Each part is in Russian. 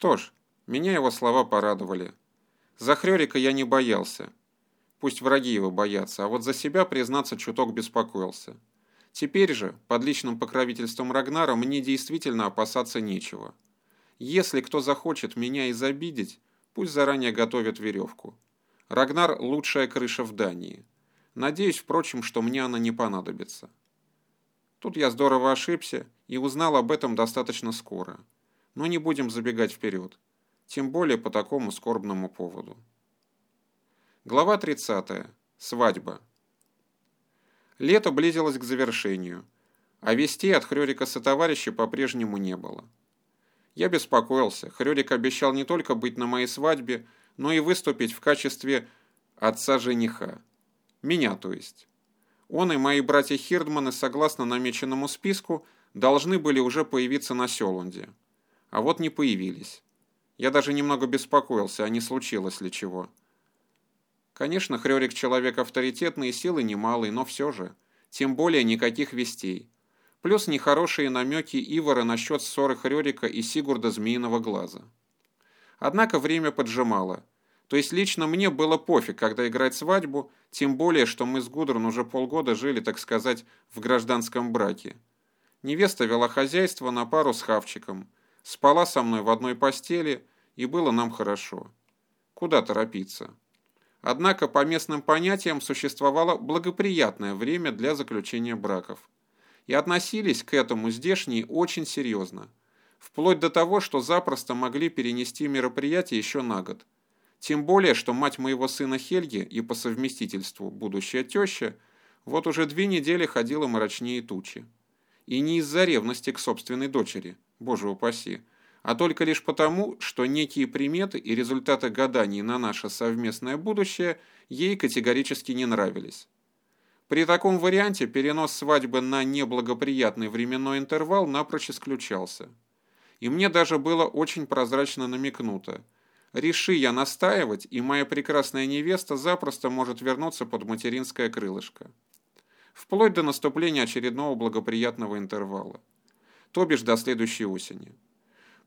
Что ж, меня его слова порадовали. За Хрёрика я не боялся. Пусть враги его боятся, а вот за себя, признаться, чуток беспокоился. Теперь же, под личным покровительством Рагнара, мне действительно опасаться нечего. Если кто захочет меня изобидеть, пусть заранее готовит веревку. Рагнар – лучшая крыша в Дании. Надеюсь, впрочем, что мне она не понадобится. Тут я здорово ошибся и узнал об этом достаточно скоро. Но не будем забегать вперед. Тем более по такому скорбному поводу. Глава 30. Свадьба. Лето близилось к завершению, а вестей от Хрёрика сотоварища по-прежнему не было. Я беспокоился. Хрёрик обещал не только быть на моей свадьбе, но и выступить в качестве отца-жениха. Меня, то есть. Он и мои братья Хирдманы, согласно намеченному списку, должны были уже появиться на Селунде. А вот не появились. Я даже немного беспокоился, а не случилось ли чего. Конечно, Хрёрик человек авторитетный и силы немалый, но все же. Тем более никаких вестей. Плюс нехорошие намеки Ивара насчет ссоры Хрёрика и Сигурда Змеиного Глаза. Однако время поджимало. То есть лично мне было пофиг, когда играть свадьбу, тем более, что мы с Гудрун уже полгода жили, так сказать, в гражданском браке. Невеста вела хозяйство на пару с Хавчиком, спала со мной в одной постели, и было нам хорошо. Куда торопиться? Однако по местным понятиям существовало благоприятное время для заключения браков. И относились к этому здешние очень серьезно. Вплоть до того, что запросто могли перенести мероприятие еще на год. Тем более, что мать моего сына Хельги и по совместительству будущая теща вот уже две недели ходила мрачнее тучи. И не из-за ревности к собственной дочери, боже упаси, а только лишь потому, что некие приметы и результаты гаданий на наше совместное будущее ей категорически не нравились. При таком варианте перенос свадьбы на неблагоприятный временной интервал напрочь исключался. И мне даже было очень прозрачно намекнуто. Реши я настаивать, и моя прекрасная невеста запросто может вернуться под материнское крылышко. Вплоть до наступления очередного благоприятного интервала. То бишь до следующей осени.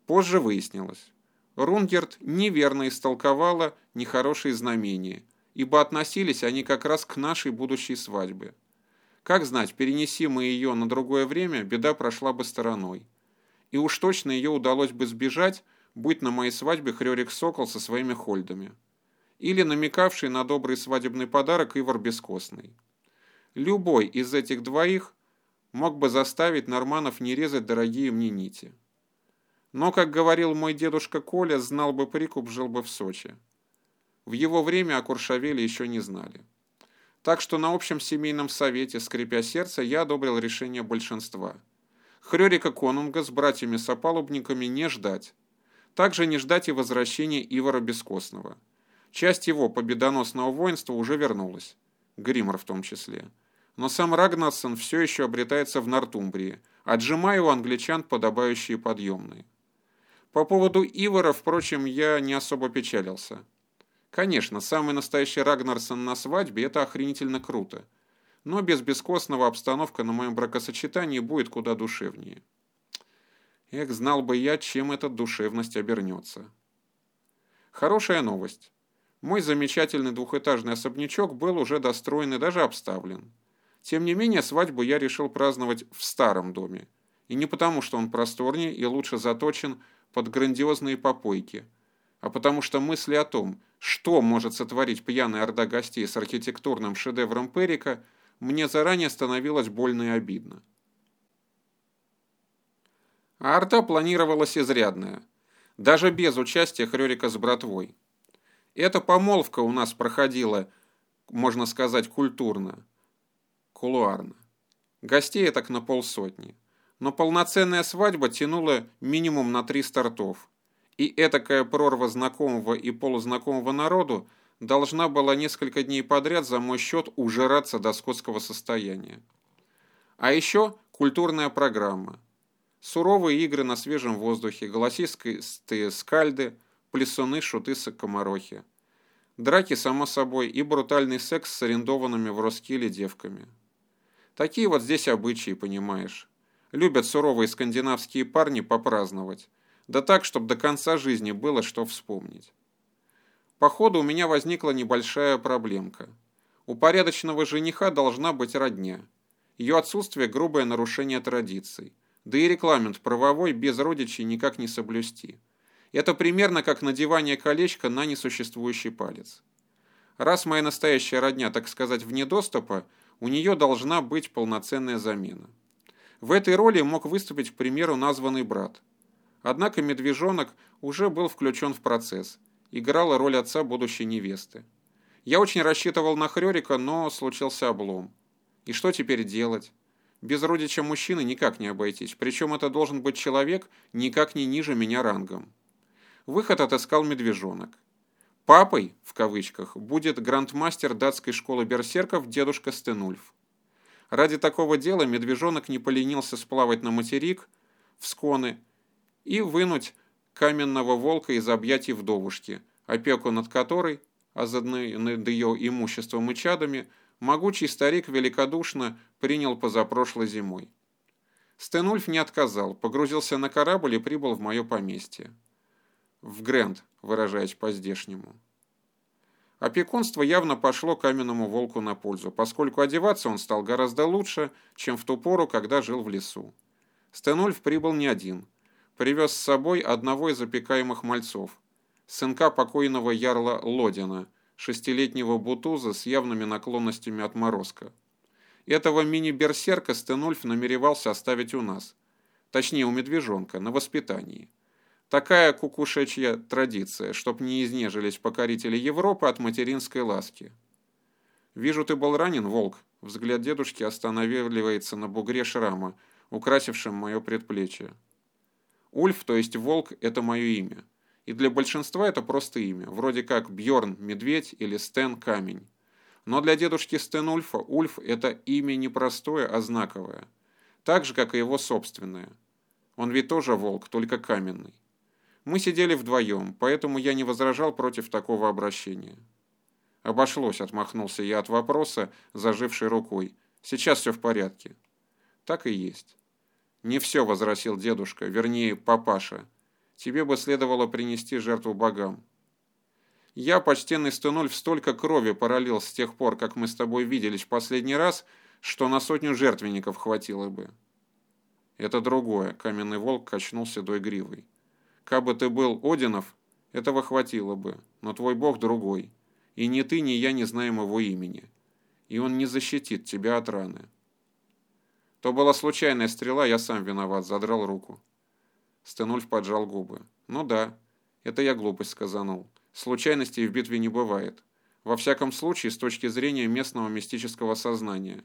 Позже выяснилось. Рунгерт неверно истолковала нехорошие знамения, ибо относились они как раз к нашей будущей свадьбе. Как знать, перенеси мы ее на другое время, беда прошла бы стороной. И уж точно ее удалось бы сбежать, будь на моей свадьбе Хрёрик Сокол со своими хольдами. Или намекавший на добрый свадебный подарок Ивар Бескостный. Любой из этих двоих мог бы заставить норманов не резать дорогие мне нити. Но, как говорил мой дедушка Коля, знал бы прикуп, жил бы в Сочи. В его время о Куршавеле еще не знали. Так что на общем семейном совете, скрипя сердце, я одобрил решение большинства. Хрёрика Конунга с братьями-сопалубниками не ждать. Также не ждать и возвращения Ивара Бескостного. Часть его победоносного воинства уже вернулась. Гриммер в том числе. Но сам Рагнарсон все еще обретается в Нортумбрии, отжимая у англичан подобающие подъемные. По поводу Ивара, впрочем, я не особо печалился. Конечно, самый настоящий Рагнарсон на свадьбе – это охренительно круто. Но без бескостного обстановка на моем бракосочетании будет куда душевнее. Эх, знал бы я, чем эта душевность обернется. Хорошая новость. Мой замечательный двухэтажный особнячок был уже достроен и даже обставлен. Тем не менее, свадьбу я решил праздновать в старом доме. И не потому, что он просторнее и лучше заточен под грандиозные попойки, а потому что мысли о том, что может сотворить пьяная орда гостей с архитектурным шедевром Перика, мне заранее становилось больно и обидно. А орда планировалась изрядная, даже без участия Хрёрика с братвой. Эта помолвка у нас проходила, можно сказать, культурно, кулуарно. Гостей так на полсотни но полноценная свадьба тянула минимум на три стартов. И этакая прорва знакомого и полузнакомого народу должна была несколько дней подряд за мой счет ужираться до скотского состояния. А еще культурная программа. Суровые игры на свежем воздухе, голосистые скальды, плясуны, шуты, комарохи. Драки, само собой, и брутальный секс с арендованными в Роскиле девками. Такие вот здесь обычаи, понимаешь. Любят суровые скандинавские парни попраздновать. Да так, чтобы до конца жизни было что вспомнить. По ходу у меня возникла небольшая проблемка. У порядочного жениха должна быть родня. Ее отсутствие – грубое нарушение традиций. Да и регламент правовой без родичей никак не соблюсти. Это примерно как надевание колечка на несуществующий палец. Раз моя настоящая родня, так сказать, вне доступа, у нее должна быть полноценная замена. В этой роли мог выступить, к примеру, названный брат. Однако медвежонок уже был включен в процесс, играла роль отца будущей невесты. Я очень рассчитывал на Хрёрика, но случился облом. И что теперь делать? Без родича мужчины никак не обойтись, причем это должен быть человек никак не ниже меня рангом. Выход отыскал медвежонок. «Папой», в кавычках, будет грандмастер датской школы берсерков дедушка Стенульф. Ради такого дела медвежонок не поленился сплавать на материк, в сконы, и вынуть каменного волка из объятий вдовушки, опеку над которой – а заодно над ее имуществом и чадами, могучий старик великодушно принял позапрошлой зимой. Стенульф не отказал, погрузился на корабль и прибыл в мое поместье. В Грэнд, выражаясь по-здешнему. Опекунство явно пошло каменному волку на пользу, поскольку одеваться он стал гораздо лучше, чем в ту пору, когда жил в лесу. Стенульф прибыл не один. Привез с собой одного из опекаемых мальцов, сынка покойного ярла Лодина, шестилетнего бутуза с явными наклонностями отморозка. Этого мини-берсерка Стенульф намеревался оставить у нас. Точнее, у медвежонка, на воспитании. Такая кукушечья традиция, чтоб не изнежились покорители Европы от материнской ласки. «Вижу, ты был ранен, волк». Взгляд дедушки останавливается на бугре шрама, украсившем мое предплечье. Ульф, то есть волк, это мое имя. И для большинства это просто имя, вроде как Бьорн – медведь или Стен – камень. Но для дедушки Стенульфа Ульф – это имя не простое, а знаковое. Так же, как и его собственное. Он ведь тоже волк, только каменный. Мы сидели вдвоем, поэтому я не возражал против такого обращения. Обошлось, отмахнулся я от вопроса, зажившей рукой. Сейчас все в порядке. Так и есть. Не все, возразил дедушка, вернее, папаша. Тебе бы следовало принести жертву богам. Я, почтенный Стенульф, столько крови пролил с тех пор, как мы с тобой виделись в последний раз, что на сотню жертвенников хватило бы. Это другое, каменный волк качнул седой гривой. Кабы ты был Одинов, этого хватило бы, но твой бог другой. И ни ты, ни я не знаем его имени. И он не защитит тебя от раны. То была случайная стрела, я сам виноват, задрал руку. Стенульф поджал губы. «Ну да, это я глупость сказанул. Случайностей в битве не бывает. Во всяком случае, с точки зрения местного мистического сознания.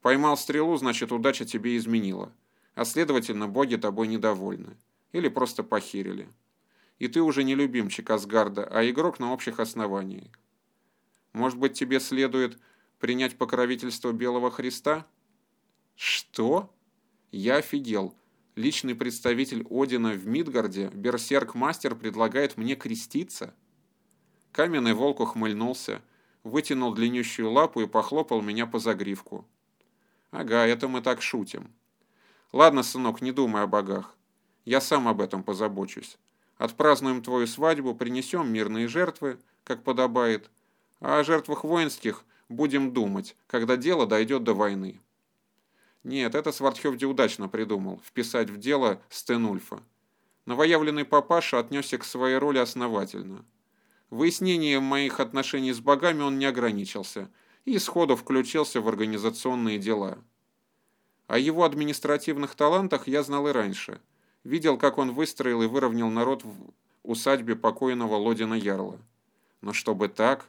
Поймал стрелу, значит, удача тебе изменила. А следовательно, боги тобой недовольны. Или просто похерили. И ты уже не любимчик Асгарда, а игрок на общих основаниях. Может быть, тебе следует принять покровительство Белого Христа?» «Что?» Я офигел. Личный представитель Одина в Мидгарде, берсерк-мастер, предлагает мне креститься? Каменный волк ухмыльнулся, вытянул длиннющую лапу и похлопал меня по загривку. Ага, это мы так шутим. Ладно, сынок, не думай о богах. Я сам об этом позабочусь. Отпразднуем твою свадьбу, принесем мирные жертвы, как подобает, а о жертвах воинских будем думать, когда дело дойдет до войны. Нет, это Свардхевди удачно придумал, вписать в дело Стенульфа. Новоявленный папаша отнесся к своей роли основательно. Выяснением моих отношений с богами он не ограничился и сходу включился в организационные дела. О его административных талантах я знал и раньше. Видел, как он выстроил и выровнял народ в усадьбе покойного Лодина Ярла. Но чтобы так...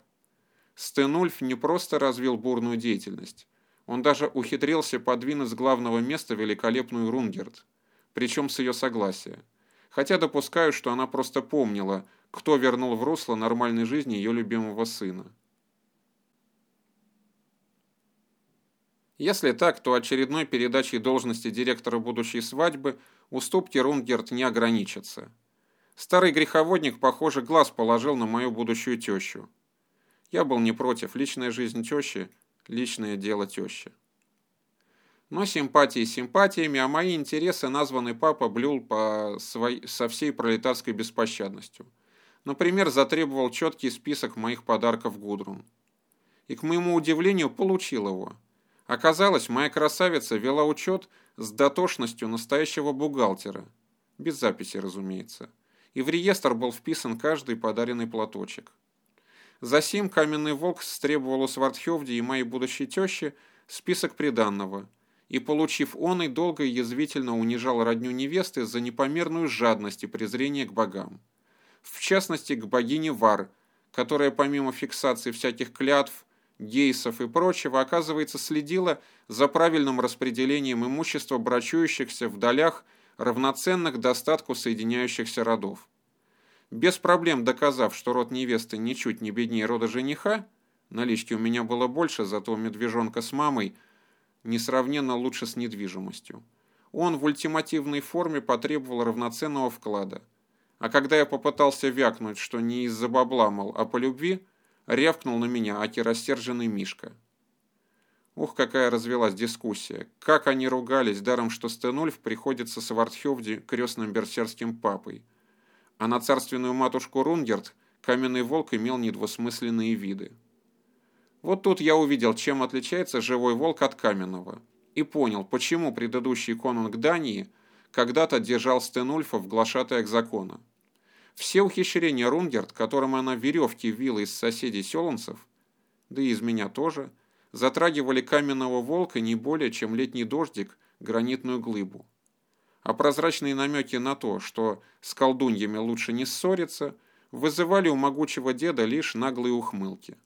Стенульф не просто развил бурную деятельность. Он даже ухитрился подвинуть с главного места великолепную Рунгерт, причем с ее согласия. Хотя допускаю, что она просто помнила, кто вернул в русло нормальной жизни ее любимого сына. Если так, то очередной передачей должности директора будущей свадьбы уступки Рунгерт не ограничатся. Старый греховодник, похоже, глаз положил на мою будущую тещу. Я был не против, личная жизнь тещи – личное дело тещи. Но симпатии симпатиями, а мои интересы названный папа блюл по своей, со всей пролетарской беспощадностью. Например, затребовал четкий список моих подарков Гудрун. И, к моему удивлению, получил его. Оказалось, моя красавица вела учет с дотошностью настоящего бухгалтера. Без записи, разумеется. И в реестр был вписан каждый подаренный платочек. Засим каменный волк стребовал у Свардхевди и моей будущей тещи список приданного – и, получив он, и долго и язвительно унижал родню невесты за непомерную жадность и презрение к богам. В частности, к богине Вар, которая помимо фиксации всяких клятв, гейсов и прочего, оказывается, следила за правильным распределением имущества брачующихся в долях, равноценных достатку соединяющихся родов. Без проблем доказав, что род невесты ничуть не беднее рода жениха, налички у меня было больше, зато медвежонка с мамой – несравненно лучше с недвижимостью. Он в ультимативной форме потребовал равноценного вклада. А когда я попытался вякнуть, что не из-за бабла, мол, а по любви, рявкнул на меня аки рассерженный Мишка. Ух, какая развелась дискуссия. Как они ругались, даром что Стенульф приходится с Вартхевди крестным берсерским папой. А на царственную матушку Рунгерт каменный волк имел недвусмысленные виды. Вот тут я увидел, чем отличается живой волк от каменного, и понял, почему предыдущий конунг Дании когда-то держал Стенульфа в глашатаях закона. Все ухищрения Рунгерт, которым она веревки вила из соседей селанцев, да и из меня тоже, затрагивали каменного волка не более, чем летний дождик, гранитную глыбу. А прозрачные намеки на то, что с колдуньями лучше не ссориться, вызывали у могучего деда лишь наглые ухмылки.